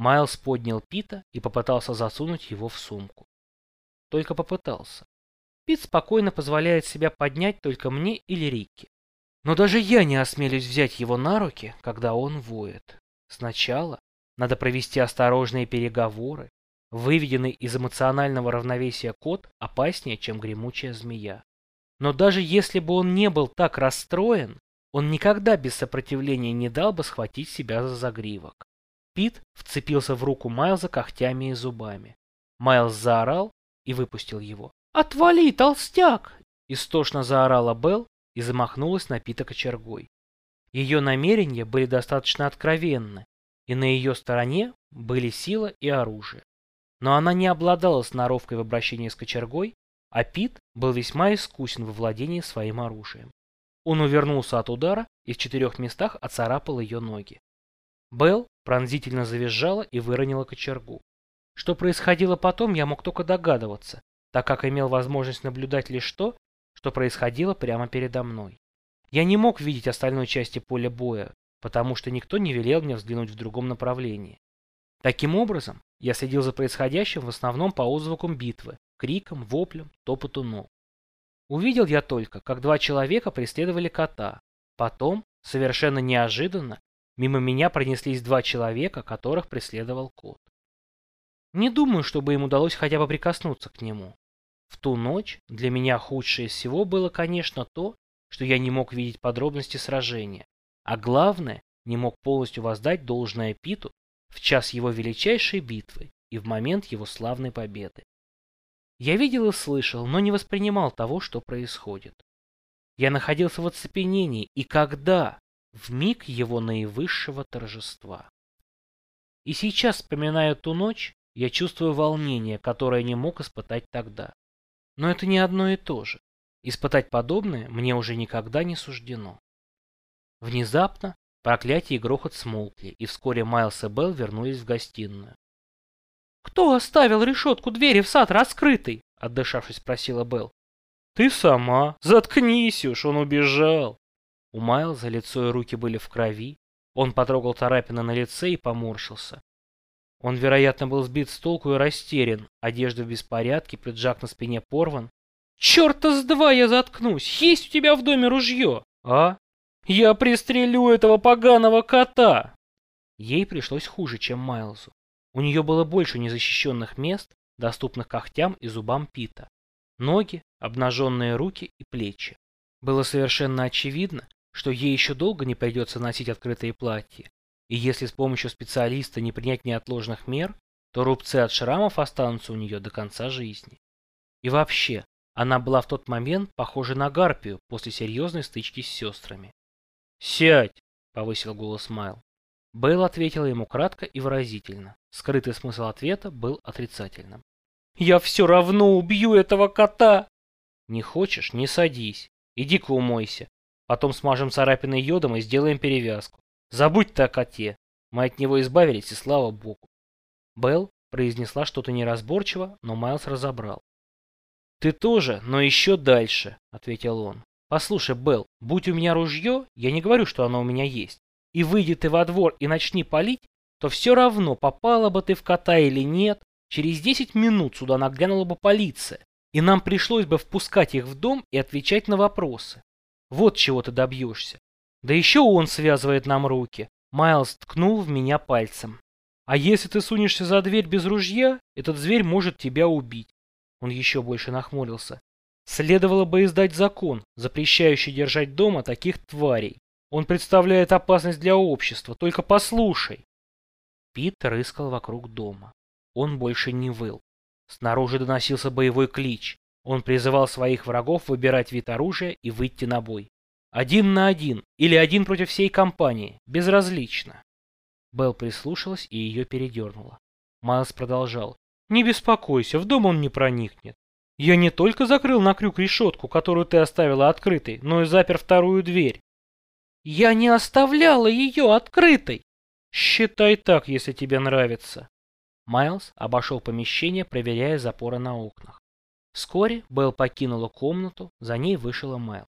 Майлз поднял Пита и попытался засунуть его в сумку. Только попытался. Пит спокойно позволяет себя поднять только мне или Рикки. Но даже я не осмелюсь взять его на руки, когда он воет. Сначала надо провести осторожные переговоры. Выведенный из эмоционального равновесия кот опаснее, чем гремучая змея. Но даже если бы он не был так расстроен, он никогда без сопротивления не дал бы схватить себя за загривок. Пит вцепился в руку Майлза когтями и зубами. Майлз заорал и выпустил его. «Отвали, толстяк!» Истошно заорала Белл и замахнулась на Пита кочергой. Ее намерения были достаточно откровенны, и на ее стороне были сила и оружие. Но она не обладала сноровкой в обращении с кочергой, а Пит был весьма искусен во владении своим оружием. Он увернулся от удара и в четырех местах оцарапал ее ноги. Белл пронзительно завизжала и выронила кочергу. Что происходило потом, я мог только догадываться, так как имел возможность наблюдать лишь то, что происходило прямо передо мной. Я не мог видеть остальной части поля боя, потому что никто не велел мне взглянуть в другом направлении. Таким образом, я следил за происходящим в основном по отзвукам битвы, крикам, воплям, топоту ног. Увидел я только, как два человека преследовали кота. Потом, совершенно неожиданно, мимо меня пронеслись два человека, которых преследовал кот. Не думаю, чтобы им удалось хотя бы прикоснуться к нему. В ту ночь для меня худшее всего было, конечно, то, что я не мог видеть подробности сражения, а главное, не мог полностью воздать должное Питу в час его величайшей битвы и в момент его славной победы. Я видел и слышал, но не воспринимал того, что происходит. Я находился в оцепенении, и когда? В миг его наивысшего торжества. И сейчас, вспоминая ту ночь, я чувствую волнение, которое не мог испытать тогда. Но это не одно и то же. Испытать подобное мне уже никогда не суждено. Внезапно проклятие и грохот смолкли, и вскоре Майлз и Белл вернулись в гостиную. «Кто оставил решетку двери в сад раскрытой?» — отдышавшись, спросила Белл. «Ты сама. Заткнись уж, он убежал». У Майлза лицо и руки были в крови. Он потрогал царапины на лице и поморщился. Он, вероятно, был сбит с толку и растерян. Одежда в беспорядке, пиджак на спине порван. «Черта с два я заткнусь! Есть у тебя в доме ружье?» «А? Я пристрелю этого поганого кота!» Ей пришлось хуже, чем Майлзу. У нее было больше незащищенных мест, доступных когтям и зубам Пита. Ноги, обнаженные руки и плечи. Было совершенно очевидно, что ей еще долго не придется носить открытые платья, и если с помощью специалиста не принять неотложных мер, то рубцы от шрамов останутся у нее до конца жизни. И вообще, она была в тот момент похожа на гарпию после серьезной стычки с сестрами. «Сядь!» — повысил голос Майл. Бейл ответила ему кратко и выразительно. Скрытый смысл ответа был отрицательным. «Я все равно убью этого кота!» «Не хочешь? Не садись. Иди-ка умойся. Потом смажем царапины йодом и сделаем перевязку. Забудь ты о коте. Мы от него избавились, и слава богу. Белл произнесла что-то неразборчиво, но Майлз разобрал. «Ты тоже, но еще дальше», — ответил он. «Послушай, Белл, будь у меня ружье, я не говорю, что оно у меня есть, и выйди ты во двор и начни палить, то все равно, попала бы ты в кота или нет, через десять минут сюда нагрянула бы полиция, и нам пришлось бы впускать их в дом и отвечать на вопросы. Вот чего ты добьешься. Да еще он связывает нам руки. Майлз ткнул в меня пальцем. А если ты сунешься за дверь без ружья, этот зверь может тебя убить. Он еще больше нахмурился. Следовало бы издать закон, запрещающий держать дома таких тварей. Он представляет опасность для общества, только послушай. Пит рыскал вокруг дома. Он больше не выл. Снаружи доносился боевой клич. Он призывал своих врагов выбирать вид оружия и выйти на бой. Один на один или один против всей компании, безразлично. Белл прислушалась и ее передернула. Майлз продолжал. «Не беспокойся, в дом он не проникнет. Я не только закрыл на крюк решетку, которую ты оставила открытой, но и запер вторую дверь». «Я не оставляла ее открытой!» «Считай так, если тебе нравится». Майлз обошел помещение, проверяя запоры на окнах. Вскоре Белл покинула комнату, за ней вышла Майлз.